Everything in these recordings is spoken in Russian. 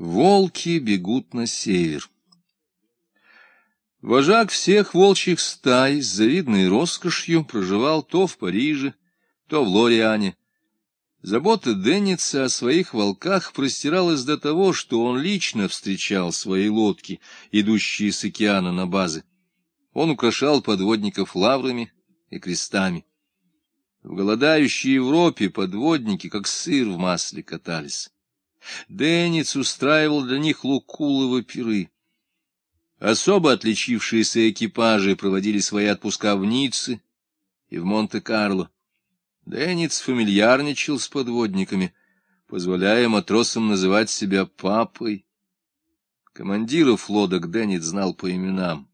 Волки бегут на север. Вожак всех волчьих стай с завидной роскошью проживал то в Париже, то в Лориане. Забота Денниса о своих волках простиралась до того, что он лично встречал свои лодки, идущие с океана на базы. Он украшал подводников лаврами и крестами. В голодающей Европе подводники, как сыр в масле, катались. Денниц устраивал для них лукуловы пиры. Особо отличившиеся экипажи проводили свои отпуска в Ницце и в Монте-Карло. Денниц фамильярничал с подводниками, позволяя матросам называть себя папой. Командиров лодок Денниц знал по именам.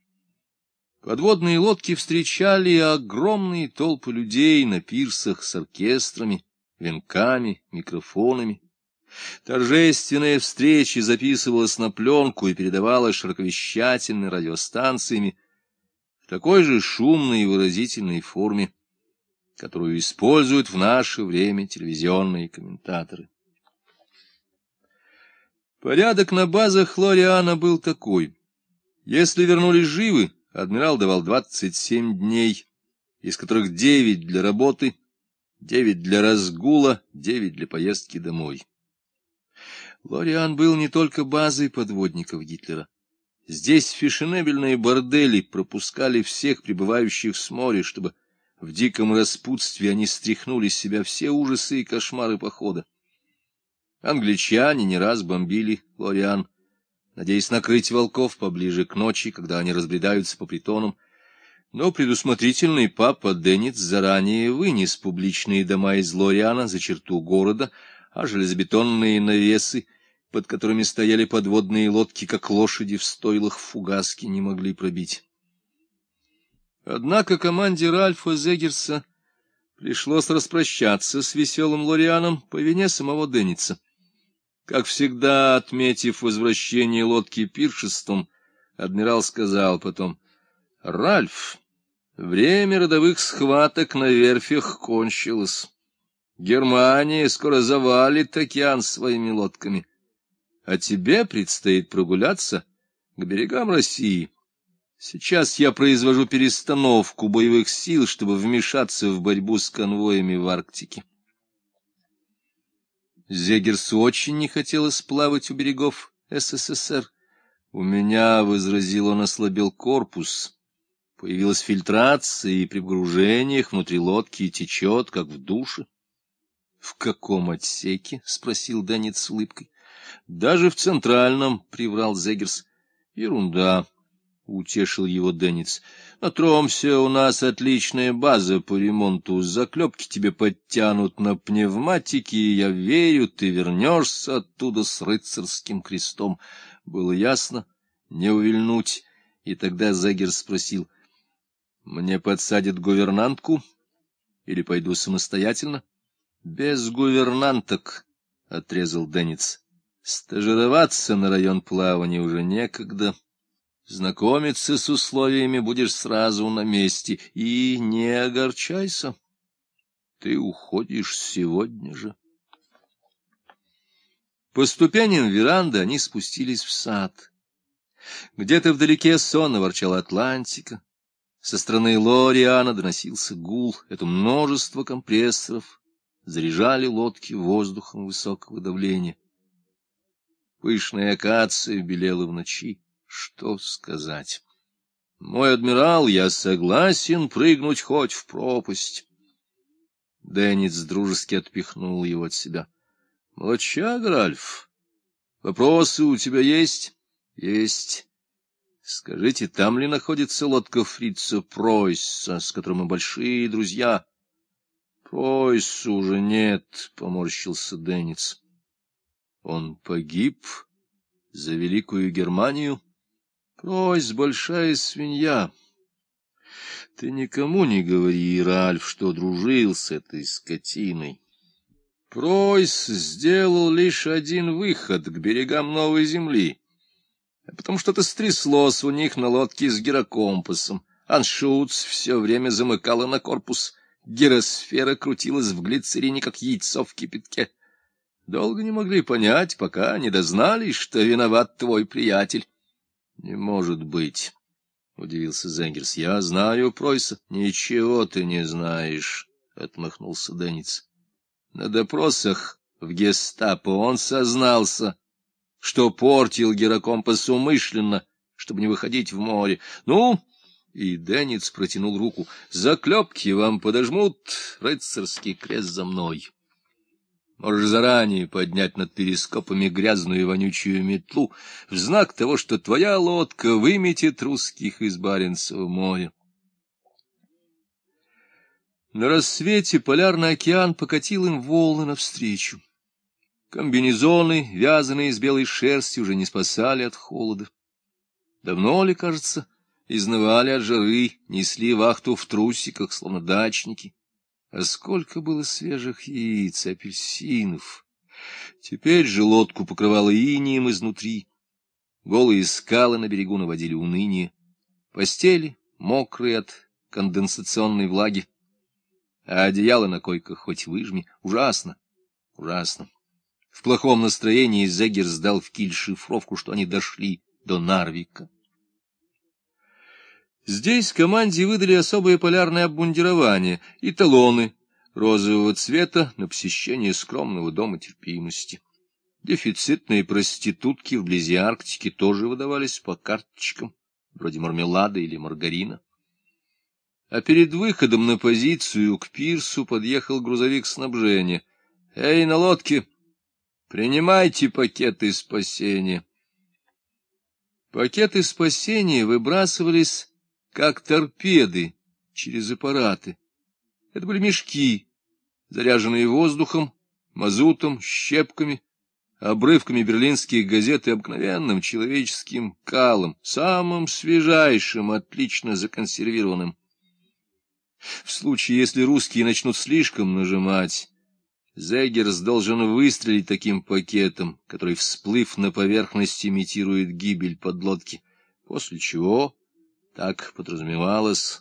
Подводные лодки встречали огромные толпы людей на пирсах с оркестрами, венками, микрофонами. Торжественная встреча записывалась на пленку и передавалась широковещательными радиостанциями в такой же шумной и выразительной форме, которую используют в наше время телевизионные комментаторы. Порядок на базах Лориана был такой. Если вернулись живы, адмирал давал 27 дней, из которых 9 для работы, 9 для разгула, 9 для поездки домой. Лориан был не только базой подводников Гитлера. Здесь фешенебельные бордели пропускали всех прибывающих с моря, чтобы в диком распутстве они стряхнули с себя все ужасы и кошмары похода. Англичане не раз бомбили Лориан, надеясь накрыть волков поближе к ночи, когда они разбредаются по притонам, но предусмотрительный папа Денниц заранее вынес публичные дома из Лориана за черту города, а железобетонные навесы под которыми стояли подводные лодки, как лошади в стойлах фугаски, не могли пробить. Однако команде Ральфа Зегерса пришлось распрощаться с веселым Лорианом по вине самого Денница. Как всегда, отметив возвращение лодки пиршеством, адмирал сказал потом, — Ральф, время родовых схваток на верфях кончилось. Германия скоро завалит океан своими лодками а тебе предстоит прогуляться к берегам России. Сейчас я произвожу перестановку боевых сил, чтобы вмешаться в борьбу с конвоями в Арктике. Зегерсу очень не хотелось плавать у берегов СССР. У меня, — возразил он, — ослабел корпус. Появилась фильтрация, и при погружениях внутри лодки течет, как в душе. — В каком отсеке? — спросил Данец с улыбкой. Даже в центральном, — приврал Зегерс. — Ерунда, — утешил его Денниц. — На Тромсе у нас отличная база по ремонту. Заклепки тебе подтянут на пневматике, и я верю, ты вернешься оттуда с рыцарским крестом. Было ясно, не увильнуть. И тогда Зегерс спросил, — Мне подсадят гувернантку или пойду самостоятельно? — Без гувернанток, — отрезал Денниц. Стажироваться на район плавания уже некогда. Знакомиться с условиями будешь сразу на месте. И не огорчайся. Ты уходишь сегодня же. По ступеням веранды они спустились в сад. Где-то вдалеке сонно ворчала Атлантика. Со стороны Лориана доносился гул. Это множество компрессоров заряжали лодки воздухом высокого давления. Пышная акация белела в ночи. Что сказать? Мой адмирал, я согласен прыгнуть хоть в пропасть. Деннис дружески отпихнул его от себя. — Молчак, Ральф, вопросы у тебя есть? — Есть. Скажите, там ли находится лодка фрица Пройса, с которым мы большие друзья? — Пройса уже нет, — поморщился Деннис. Он погиб за Великую Германию. Прось, большая свинья. Ты никому не говори, Ральф, что дружил с этой скотиной. Пройс сделал лишь один выход к берегам Новой Земли, а потому что-то стряслось у них на лодке с гирокомпасом. Аншуц все время замыкала на корпус. Гиросфера крутилась в глицерине, как яйцо в кипятке. Долго не могли понять, пока не дознались, что виноват твой приятель. — Не может быть, — удивился Зенгерс. — Я знаю Пройса. — Ничего ты не знаешь, — отмахнулся Денниц. — На допросах в гестапо он сознался, что портил Геракомпас умышленно, чтобы не выходить в море. Ну, и Денниц протянул руку. — Заклепки вам подожмут, рыцарский крест за мной. Можешь заранее поднять над перископами грязную и вонючую метлу в знак того, что твоя лодка выметит русских из Баренцева моря. На рассвете полярный океан покатил им волны навстречу. Комбинезоны, вязаные из белой шерсти, уже не спасали от холода. Давно ли, кажется, изнывали от жары, несли вахту в трусиках, словно дачники. А сколько было свежих яиц, апельсинов! Теперь же лодку покрывало инием изнутри. Голые скалы на берегу наводили уныние. Постели мокрые от конденсационной влаги. А одеяло на койках хоть выжми. Ужасно, ужасно. В плохом настроении Зегер сдал в киль шифровку, что они дошли до Нарвика. Здесь команде выдали особое полярное обмундирование и талоны розового цвета на посещение скромного дома терпимости. Дефицитные проститутки вблизи Арктики тоже выдавались по карточкам, вроде мармелада или маргарина. А перед выходом на позицию к пирсу подъехал грузовик снабжения. «Эй, на лодке! Принимайте пакеты спасения!» Пакеты спасения выбрасывались как торпеды через аппараты. Это были мешки, заряженные воздухом, мазутом, щепками, обрывками берлинских газет и обыкновенным человеческим калом, самым свежайшим, отлично законсервированным. В случае, если русские начнут слишком нажимать, Зегерс должен выстрелить таким пакетом, который, всплыв на поверхность, имитирует гибель подлодки, после чего так подразумевалось,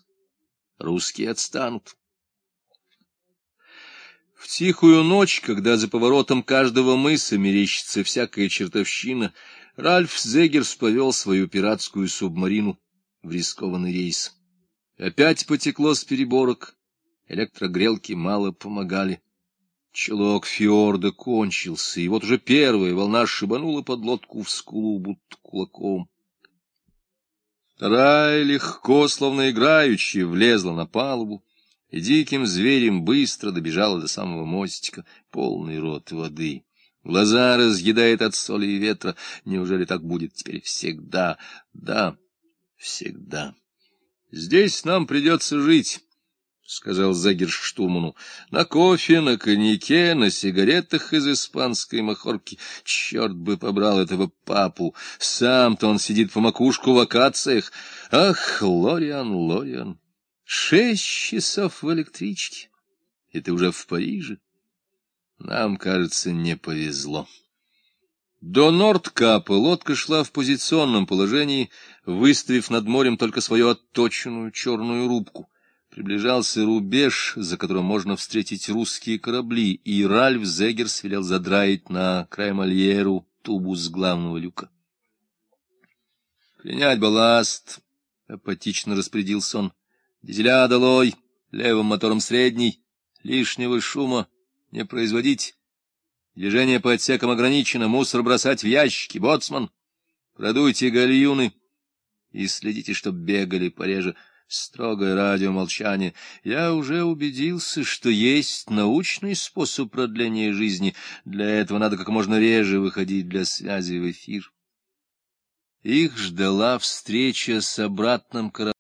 русские отстанут. В тихую ночь, когда за поворотом каждого мыса мерещится всякая чертовщина, Ральф Зегерс повел свою пиратскую субмарину в рискованный рейс. Опять потекло с переборок, электрогрелки мало помогали. Челок фьорда кончился, и вот уже первая волна шибанула под лодку в скулу, будто кулаком. Вторая легко, словно играючи, влезла на палубу, и диким зверем быстро добежала до самого мостика, полный рот воды. Глаза разъедает от соли и ветра. Неужели так будет теперь всегда? Да, всегда. Здесь нам придется жить. — сказал Загер штурману, — на кофе, на коньяке, на сигаретах из испанской махорки. Черт бы побрал этого папу! Сам-то он сидит по макушку в акациях. Ах, Лориан, Лориан! Шесть часов в электричке, и ты уже в Париже. Нам, кажется, не повезло. До Нордкапа лодка шла в позиционном положении, выставив над морем только свою отточенную черную рубку — Приближался рубеж, за которым можно встретить русские корабли, и Ральф Зегерс велел задраить на Краймальеру тубу с главного люка. «Принять балласт», — апатично распорядился он. «Дизеля долой, левым мотором средний, лишнего шума не производить. Движение по отсекам ограничено, мусор бросать в ящики, боцман. Продуйте гальюны и следите, чтоб бегали пореже» строгое радиомолчание. Я уже убедился, что есть научный способ продления жизни. Для этого надо как можно реже выходить для связи в эфир. Их ждала встреча с обратным кораблем.